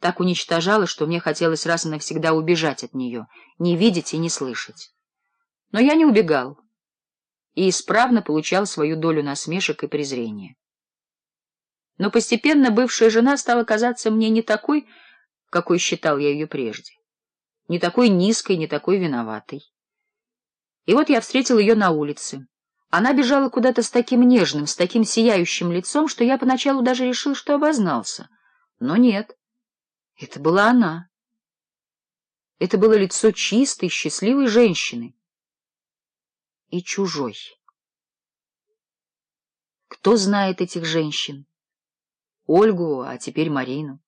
так уничтожала, что мне хотелось раз и навсегда убежать от нее, не видеть и не слышать. Но я не убегал и исправно получал свою долю насмешек и презрения. Но постепенно бывшая жена стала казаться мне не такой, какой считал я ее прежде, не такой низкой, не такой виноватой. И вот я встретил ее на улице. Она бежала куда-то с таким нежным, с таким сияющим лицом, что я поначалу даже решил, что обознался. Но нет. Это была она. Это было лицо чистой, счастливой женщины. И чужой. Кто знает этих женщин? Ольгу, а теперь Марину.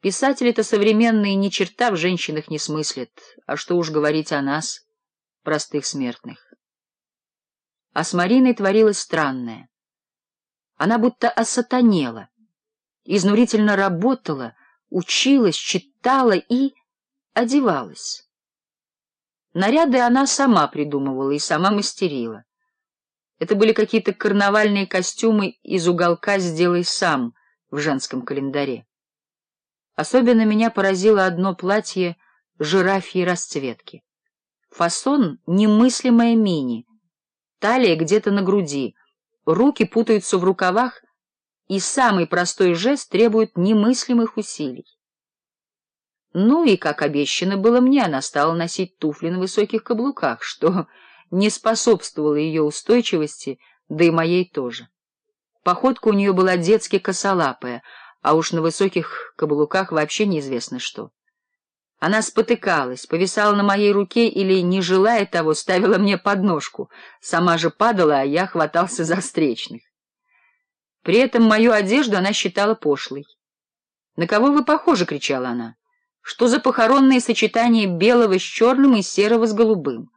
Писатели-то современные ни черта в женщинах не смыслят, а что уж говорить о нас, простых смертных. А с Мариной творилось странное. Она будто осатанела, изнурительно работала — училась, читала и одевалась. Наряды она сама придумывала и сама мастерила. Это были какие-то карнавальные костюмы из уголка «Сделай сам» в женском календаре. Особенно меня поразило одно платье жирафьей расцветки. Фасон — немыслимая мини, талия где-то на груди, руки путаются в рукавах, и самый простой жест требует немыслимых усилий. Ну и, как обещано было мне, она стала носить туфли на высоких каблуках, что не способствовало ее устойчивости, да и моей тоже. Походка у нее была детски косолапая, а уж на высоких каблуках вообще неизвестно что. Она спотыкалась, повисала на моей руке или, не желая того, ставила мне подножку. Сама же падала, а я хватался за встречных. При этом мою одежду она считала пошлой. «На кого вы похожи?» — кричала она. «Что за похоронные сочетания белого с черным и серого с голубым?»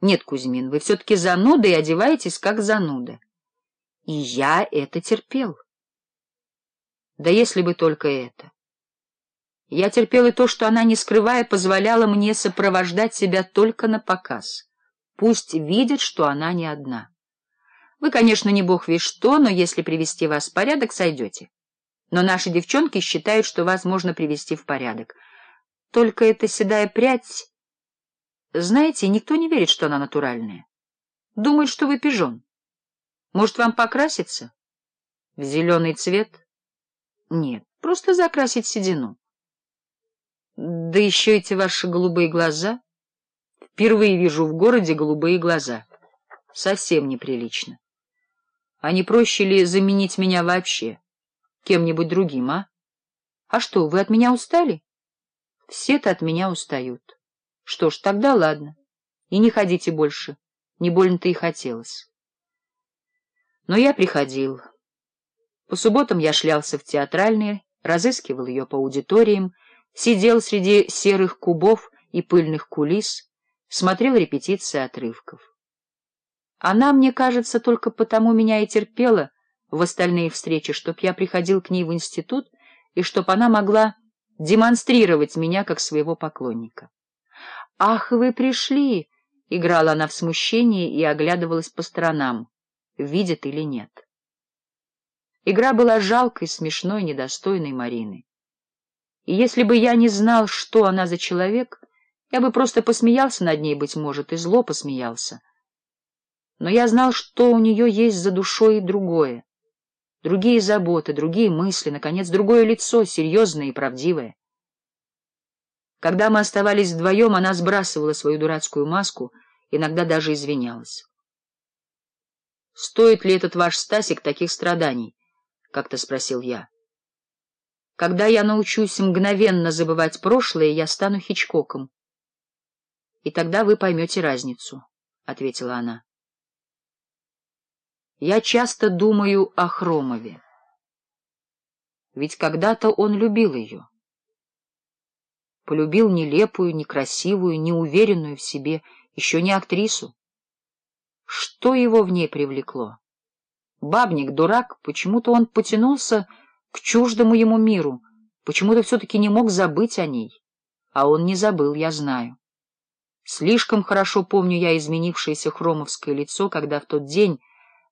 «Нет, Кузьмин, вы все-таки зануда и одеваетесь как зануда». И я это терпел. Да если бы только это. Я терпел и то, что она, не скрывая, позволяла мне сопровождать себя только на показ. Пусть видят, что она не одна. Вы, конечно, не бог весь что, но если привести вас в порядок, сойдете. Но наши девчонки считают, что вас можно привести в порядок. Только эта седая прядь... Знаете, никто не верит, что она натуральная. Думают, что вы пижон. Может, вам покраситься? В зеленый цвет? Нет, просто закрасить седину. Да еще эти ваши голубые глаза. Впервые вижу в городе голубые глаза. Совсем неприлично. А не проще ли заменить меня вообще кем-нибудь другим, а? А что, вы от меня устали? Все-то от меня устают. Что ж, тогда ладно. И не ходите больше. Не больно-то и хотелось. Но я приходил. По субботам я шлялся в театральные, разыскивал ее по аудиториям, сидел среди серых кубов и пыльных кулис, смотрел репетиции отрывков. Она, мне кажется, только потому меня и терпела в остальные встречи, чтоб я приходил к ней в институт и чтоб она могла демонстрировать меня как своего поклонника. — Ах, вы пришли! — играла она в смущении и оглядывалась по сторонам, видит или нет. Игра была жалкой, смешной, недостойной Марины. И если бы я не знал, что она за человек, я бы просто посмеялся над ней, быть может, и зло посмеялся. Но я знал, что у нее есть за душой другое. Другие заботы, другие мысли, наконец, другое лицо, серьезное и правдивое. Когда мы оставались вдвоем, она сбрасывала свою дурацкую маску, иногда даже извинялась. — Стоит ли этот ваш Стасик таких страданий? — как-то спросил я. — Когда я научусь мгновенно забывать прошлое, я стану Хичкоком. — И тогда вы поймете разницу, — ответила она. Я часто думаю о Хромове. Ведь когда-то он любил ее. Полюбил нелепую, некрасивую, неуверенную в себе, еще не актрису. Что его в ней привлекло? Бабник, дурак, почему-то он потянулся к чуждому ему миру, почему-то все-таки не мог забыть о ней. А он не забыл, я знаю. Слишком хорошо помню я изменившееся хромовское лицо, когда в тот день...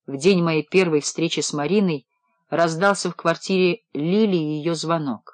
В день моей первой встречи с Мариной раздался в квартире Лили ее звонок.